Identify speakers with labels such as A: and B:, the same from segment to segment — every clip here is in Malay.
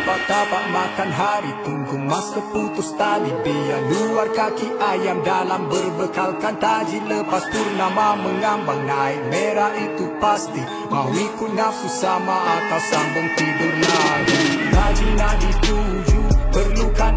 A: Tapak-tapak makan hari Tunggu mas keputus tali. Biar luar kaki ayam Dalam berbekalkan taji Lepas purnama mengambang Naik merah itu pasti. Mau ikut nafsu sama Atau sambung tidur lagi. Taji nak dituju Perlukan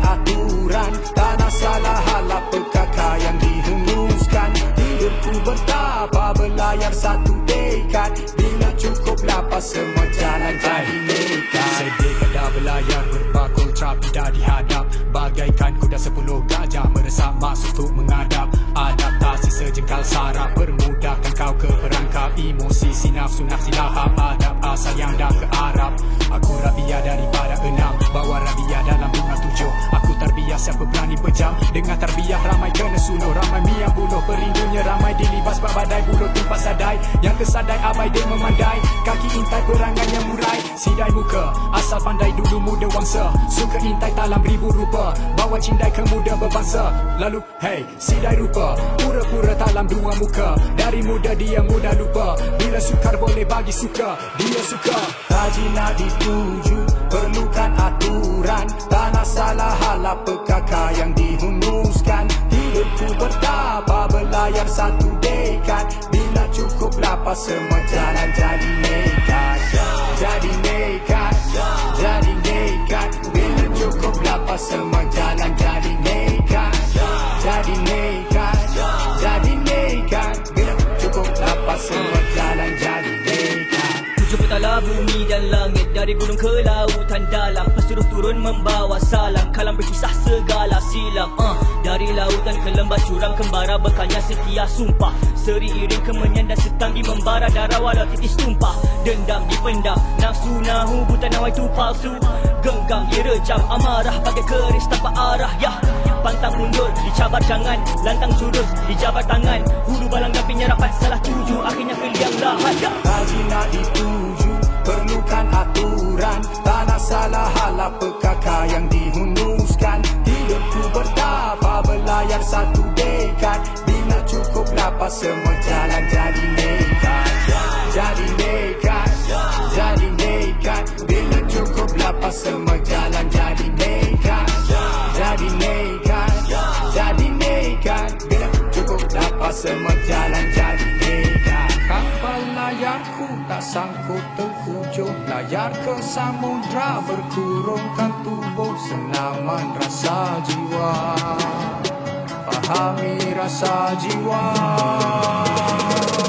A: bertapa Berlayar satu dekat. Bila cukup lapas Semua jalan jadi nekat. Sedih kada berlayar Berbakul capi dah dihadap. Bagaikan kuda sepuluh gajah Meresap masuk untuk mengadap Adaptasi sejengkal sarap Permudahkan kau ke perangkap. Emosi si nafsu nafsi lahap Adap asal yang dah ke Arab. Aku rabia daripada enam Bawa rabia dalam bunga tujuh. Aku terbiah siapa berani pejam Dengan terbiah ramai kena suluh Ramai miang buluh perindunya Ramai Yang kesadai abai dia memandai. Kaki intai perangai yang murai. Sidai muka Asal pandai dulu muda wangsa. Suka intai talam ribu rupa. Bawa cindai ke muda berbangsa. Lalu hey sidai rupa. Pura-pura talam dua muka. Dari muda dia mudah lupa. Bila sukar boleh bagi suka. Dia suka. Haji nak dituju Perlukan aturan. Tanah salah halap pekaka yang dihunuskan? Hidupku bertapa berlayar satu semua jalan jadi nekat. Jadi nekat. Jadi nekat. Bila cukup lapas semua jalan jadi nekat. Jadi nekat. Jadi nekat. Bila cukup lapas semua jalan jadi nekat.
B: Tujuh petala bumi dan langit Dari gunung ke lautan dalam. Pesuruh turun membawa salam. Kalam berkisah segala silam uh, Dari lautan ke lembah curang kembara Bekalnya setia sumpah. Seri iring kemenyan dan setanggi membara Darah walau titis tumpah. Dendam dipendam Nafsu nahu buta nawai tu palsu. Genggam direjam Amarah bagai keris tanpa arah Ya Pantang mundur Dicabar jangan Lantang jurus Dijabar tangan. Hulu balang dan penyerapan Salah tuju Akhirnya
A: semua jalan jadi nekat. Jadi nekat. Jadi nekat. Bila cukup lapas semua jalan jadi nekat. Jadi nekat. Jadi nekat. Bila cukup lapas semua jalan jadi nekat. Kapal layarku tak sangkut terhujung Layar ke samudra berkurungkan tubuh. Senaman rasa jiwa memahami rasa jiwa.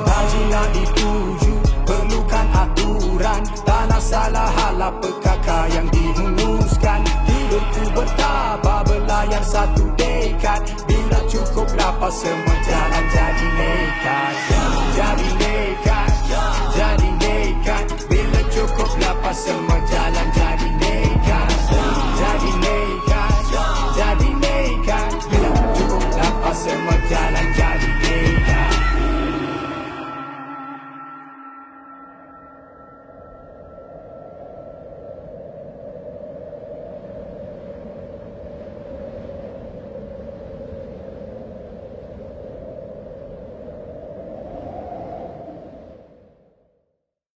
A: Bangunan dituju perlukan aturan. Tanah salah halah pekaka yang dihunuskan Hidupku bertabah belayar satu dekat. Bila cukup dapat semua jalan jadi nekat.